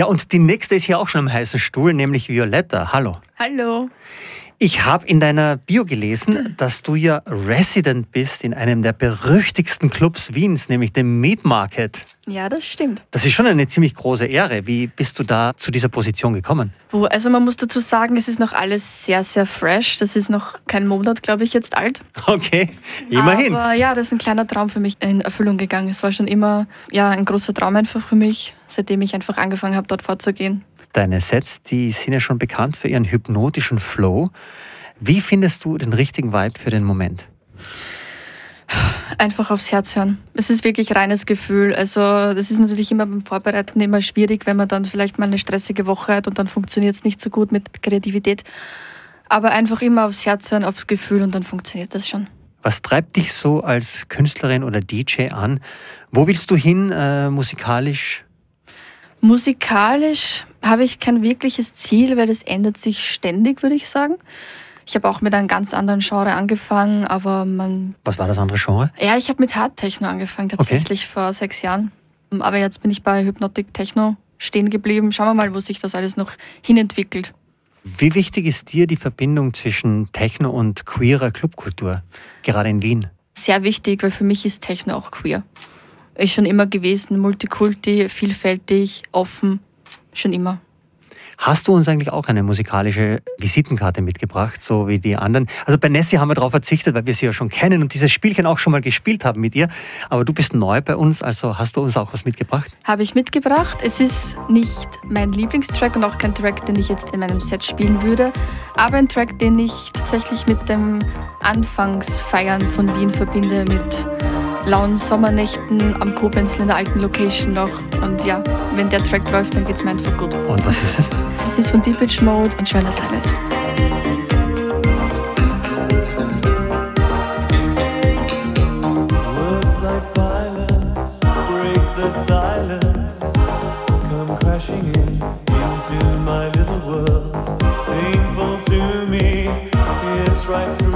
Ja, und die nächste ist hier auch schon am heißen Stuhl, nämlich Violetta. Hallo. Hallo. Ich habe in deiner Bio gelesen, dass du ja Resident bist in einem der berüchtigsten Clubs Wiens, nämlich dem Meat Market. Ja, das stimmt. Das ist schon eine ziemlich große Ehre. Wie bist du da zu dieser Position gekommen? Oh, also man muss dazu sagen, es ist noch alles sehr, sehr fresh. Das ist noch kein Monat, glaube ich, jetzt alt. Okay, immerhin. Aber ja, das ist ein kleiner Traum für mich in Erfüllung gegangen. Es war schon immer ja, ein großer Traum einfach für mich, seitdem ich einfach angefangen habe, dort vorzugehen. Deine Sets, die sind ja schon bekannt für ihren hypnotischen Flow. Wie findest du den richtigen Vibe für den Moment? Einfach aufs Herz hören. Es ist wirklich reines Gefühl. Also das ist natürlich immer beim Vorbereiten immer schwierig, wenn man dann vielleicht mal eine stressige Woche hat und dann funktioniert es nicht so gut mit Kreativität. Aber einfach immer aufs Herz hören, aufs Gefühl und dann funktioniert das schon. Was treibt dich so als Künstlerin oder DJ an? Wo willst du hin äh, musikalisch? Musikalisch habe ich kein wirkliches Ziel, weil es ändert sich ständig, würde ich sagen. Ich habe auch mit einem ganz anderen Genre angefangen, aber man. Was war das andere Genre? Ja, ich habe mit Hard Techno angefangen, tatsächlich okay. vor sechs Jahren. Aber jetzt bin ich bei Hypnotic Techno stehen geblieben. Schauen wir mal, wo sich das alles noch hinentwickelt. Wie wichtig ist dir die Verbindung zwischen Techno und queerer Clubkultur, gerade in Wien? Sehr wichtig, weil für mich ist Techno auch queer. Ist schon immer gewesen, multikulti, vielfältig, offen, schon immer. Hast du uns eigentlich auch eine musikalische Visitenkarte mitgebracht, so wie die anderen? Also bei Nessie haben wir darauf verzichtet, weil wir sie ja schon kennen und dieses Spielchen auch schon mal gespielt haben mit ihr. Aber du bist neu bei uns, also hast du uns auch was mitgebracht? Habe ich mitgebracht. Es ist nicht mein Lieblingstrack und auch kein Track, den ich jetzt in meinem Set spielen würde, aber ein Track, den ich tatsächlich mit dem Anfangsfeiern von Wien verbinde, mit lauen Sommernächten am Koblenz in der alten Location noch. Und ja, wenn der Track läuft, dann geht's mir einfach gut. Und was ist es? Das ist von Deep Mode und Schöner Silence. right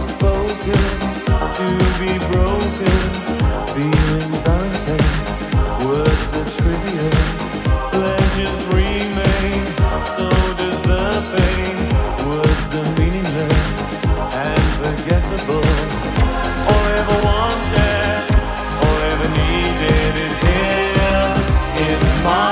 spoken to be broken. Feelings words are trivial. Pleasures remain, so does the pain. Words are meaningless and forgettable. All ever wanted, all ever needed is here in my.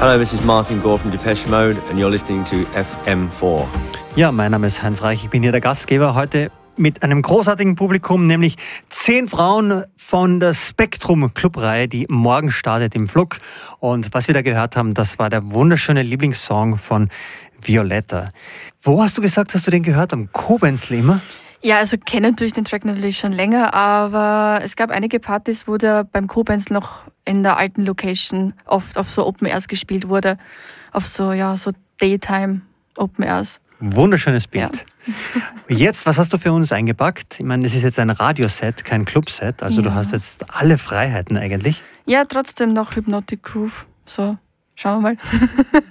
Hello, this is Martin Gore from Depeche Mode and you're listening to FM4. Ja, mein Name ist Heinz Reich, ich bin hier der Gastgeber heute mit einem großartigen Publikum, nämlich zehn Frauen von der Spektrum Clubreihe, die morgen startet im Flug. Und was wir da gehört haben, das war der wunderschöne Lieblingssong von Violetta. Wo hast du gesagt, hast du den gehört? Am Kobenzl immer? Ja, also kennen durch den Track natürlich schon länger, aber es gab einige Partys, wo der beim Kobenzl noch in der alten Location oft auf so Open Airs gespielt wurde. Auf so, ja, so Daytime Open Airs. Wunderschönes Bild. Ja. Jetzt, was hast du für uns eingepackt? Ich meine, es ist jetzt ein Radioset, kein Clubset. Also ja. du hast jetzt alle Freiheiten eigentlich. Ja, trotzdem noch Hypnotic Groove. So, schauen wir mal.